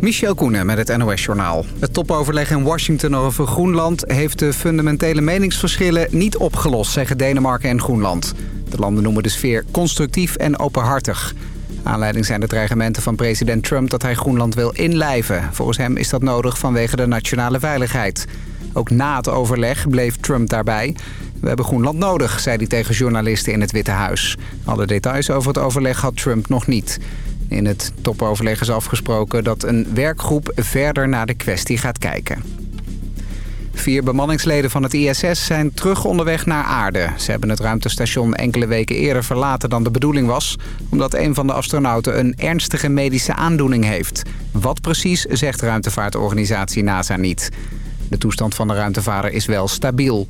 Michel Koenen met het NOS-journaal. Het topoverleg in Washington over Groenland... heeft de fundamentele meningsverschillen niet opgelost, zeggen Denemarken en Groenland. De landen noemen de sfeer constructief en openhartig. Aanleiding zijn de dreigementen van president Trump dat hij Groenland wil inlijven. Volgens hem is dat nodig vanwege de nationale veiligheid. Ook na het overleg bleef Trump daarbij. We hebben Groenland nodig, zei hij tegen journalisten in het Witte Huis. Alle details over het overleg had Trump nog niet. In het topoverleg is afgesproken dat een werkgroep verder naar de kwestie gaat kijken. Vier bemanningsleden van het ISS zijn terug onderweg naar aarde. Ze hebben het ruimtestation enkele weken eerder verlaten dan de bedoeling was... omdat een van de astronauten een ernstige medische aandoening heeft. Wat precies, zegt ruimtevaartorganisatie NASA niet. De toestand van de ruimtevaarder is wel stabiel.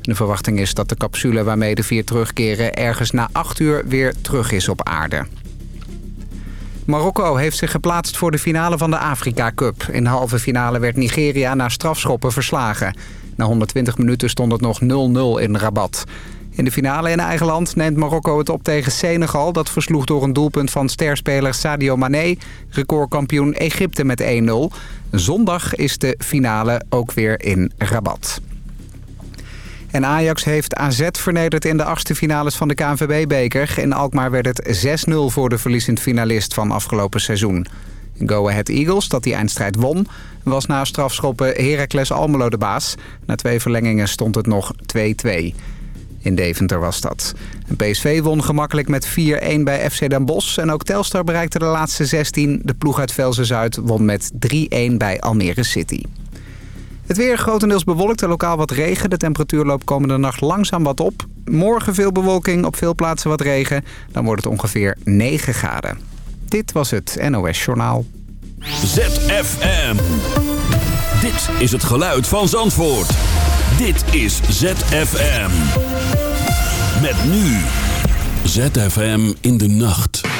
De verwachting is dat de capsule waarmee de vier terugkeren... ergens na acht uur weer terug is op aarde. Marokko heeft zich geplaatst voor de finale van de Afrika Cup. In de halve finale werd Nigeria na strafschoppen verslagen. Na 120 minuten stond het nog 0-0 in Rabat. In de finale in eigen land neemt Marokko het op tegen Senegal. Dat versloeg door een doelpunt van sterspeler Sadio Mané. Recordkampioen Egypte met 1-0. Zondag is de finale ook weer in Rabat. En Ajax heeft AZ vernederd in de achtste finales van de KNVB-beker. In Alkmaar werd het 6-0 voor de verliezend finalist van afgelopen seizoen. Go Ahead Eagles, dat die eindstrijd won, was na strafschoppen Heracles Almelo de baas. Na twee verlengingen stond het nog 2-2. In Deventer was dat. PSV won gemakkelijk met 4-1 bij FC Den Bosch. En ook Telstar bereikte de laatste 16. De ploeg uit Velzen-Zuid won met 3-1 bij Almere City. Het weer grotendeels bewolkt en lokaal wat regen. De temperatuur loopt komende nacht langzaam wat op. Morgen veel bewolking, op veel plaatsen wat regen. Dan wordt het ongeveer 9 graden. Dit was het NOS Journaal. ZFM. Dit is het geluid van Zandvoort. Dit is ZFM. Met nu. ZFM in de nacht.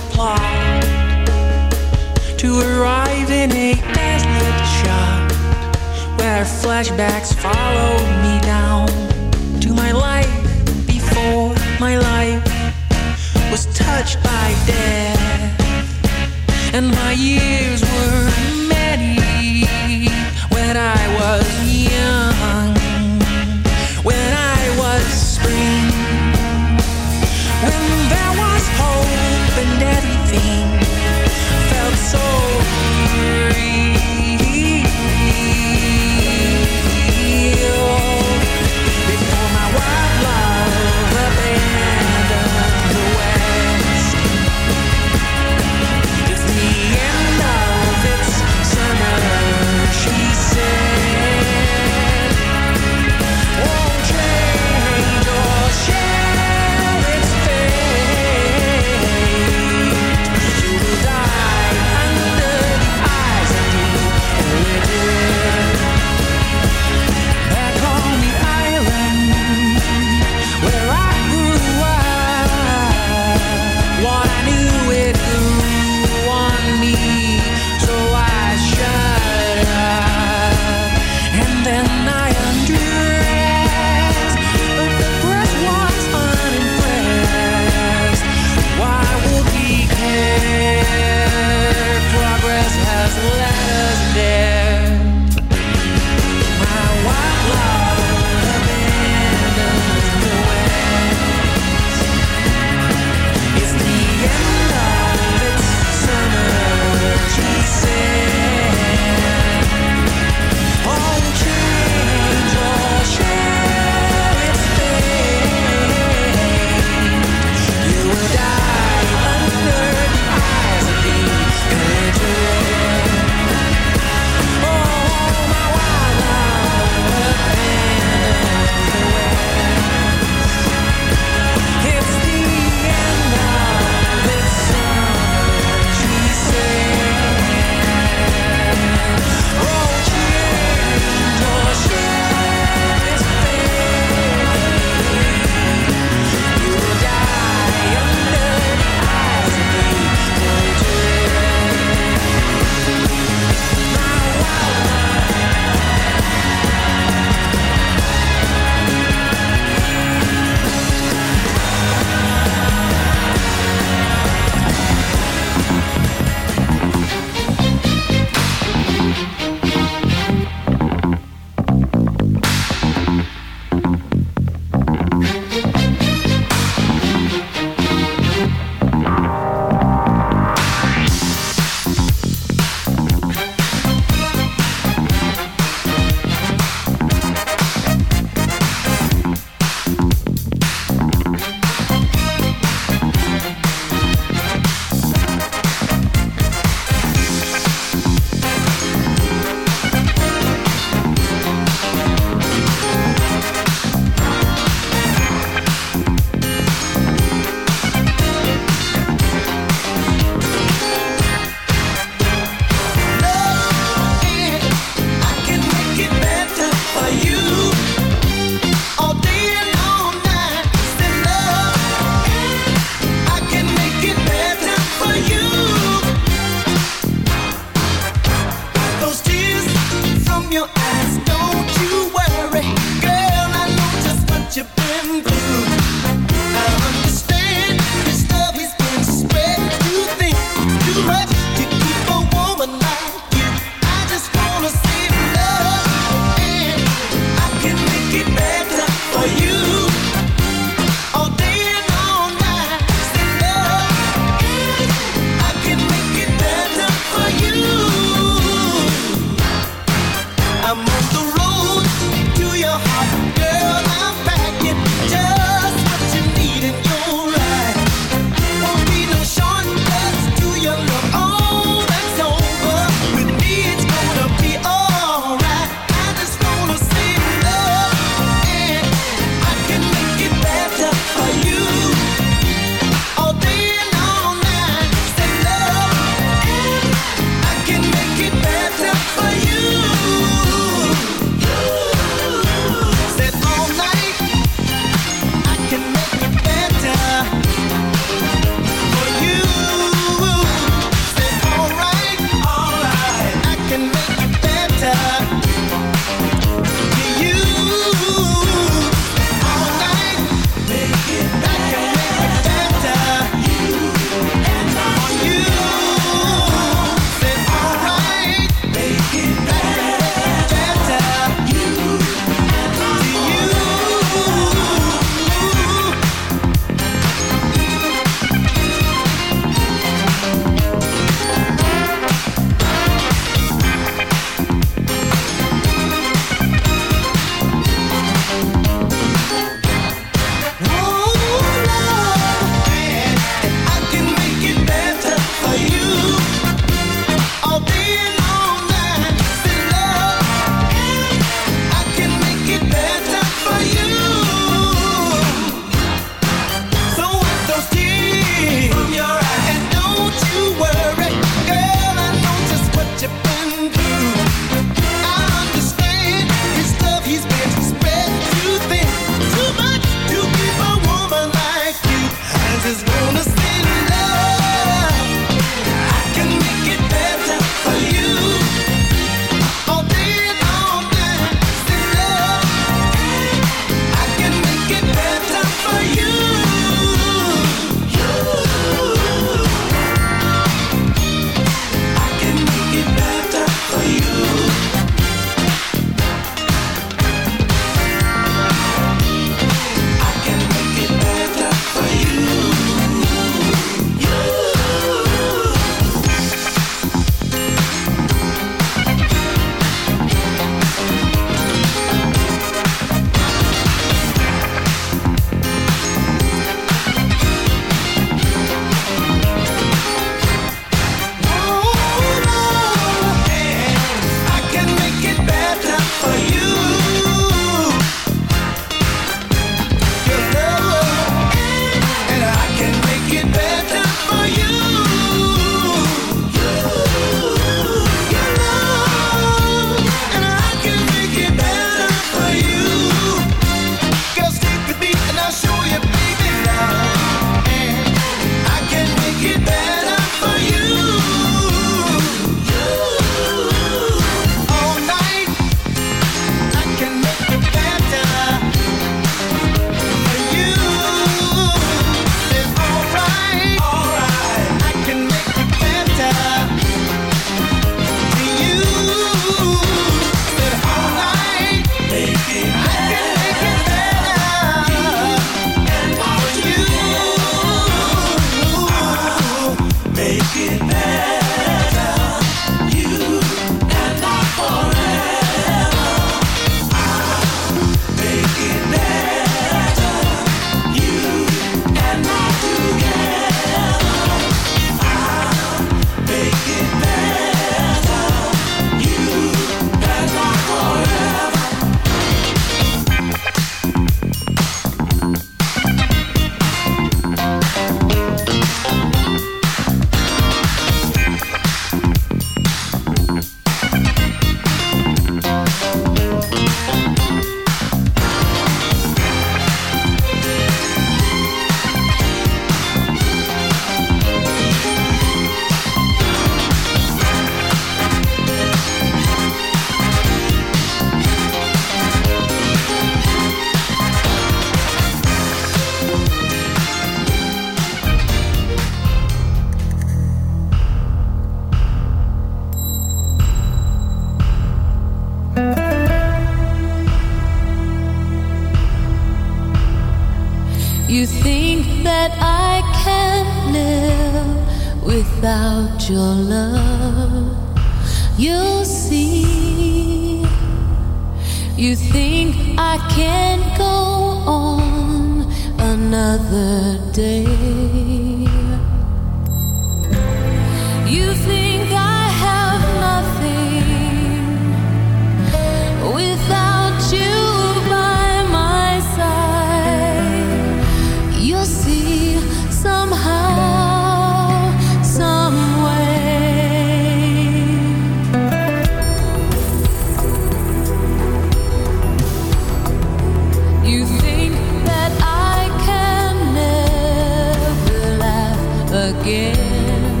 Again.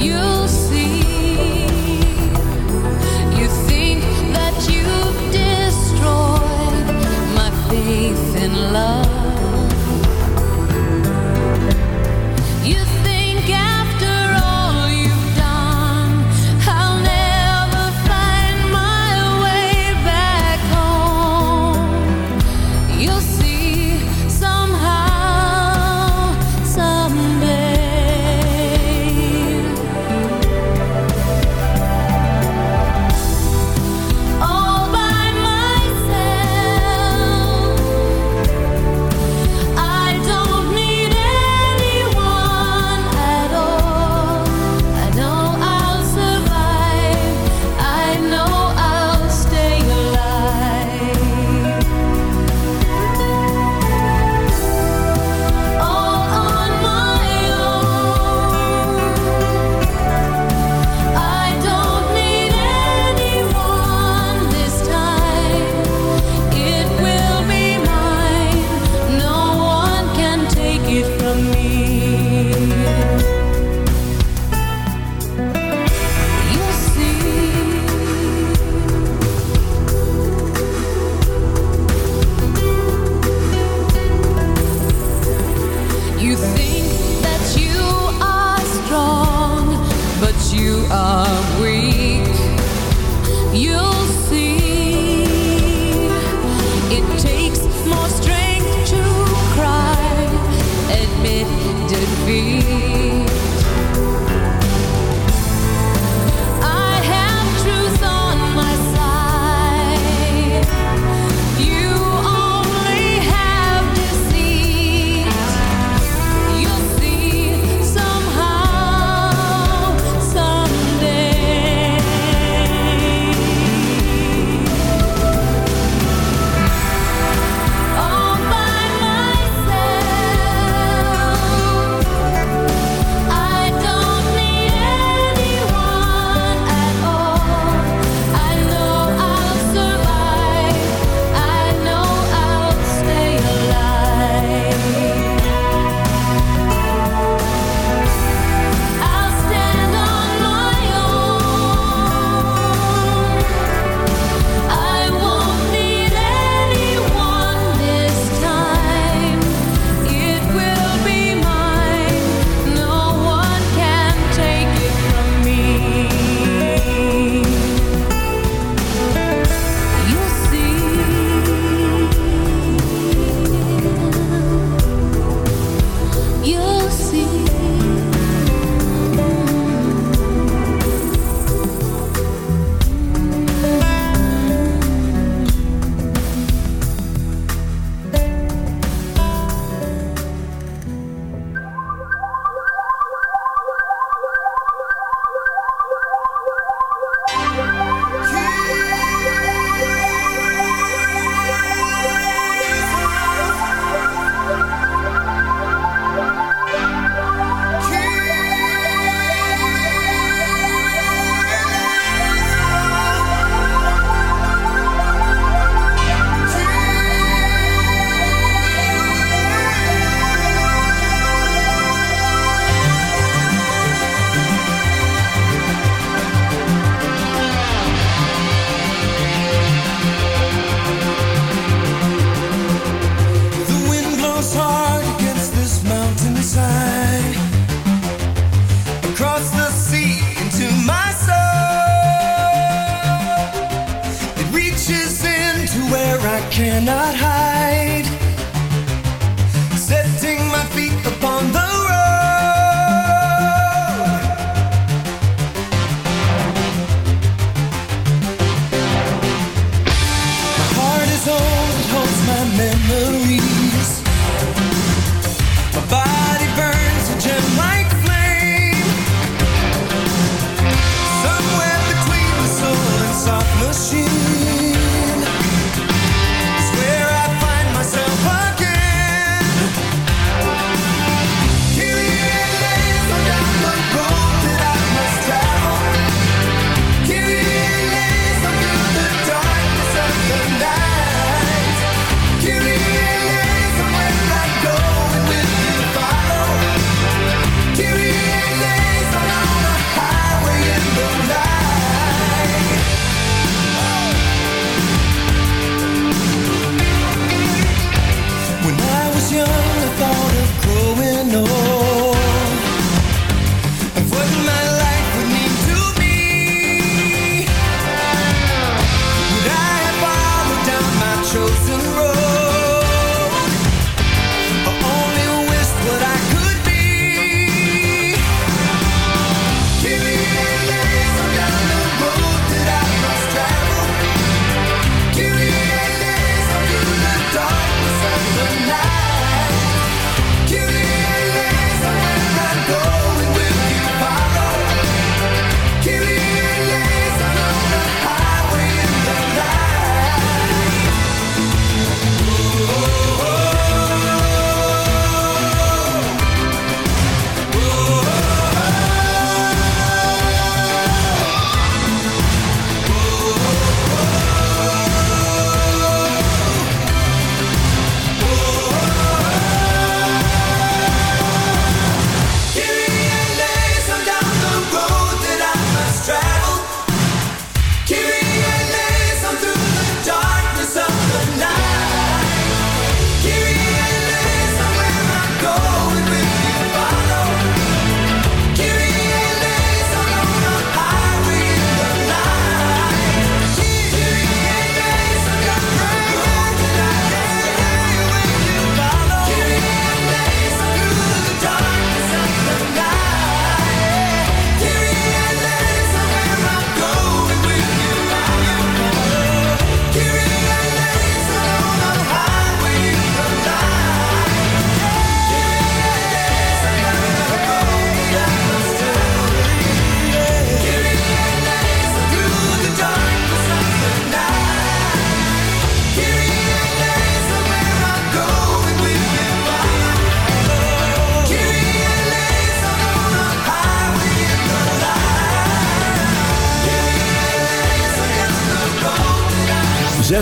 You'll see.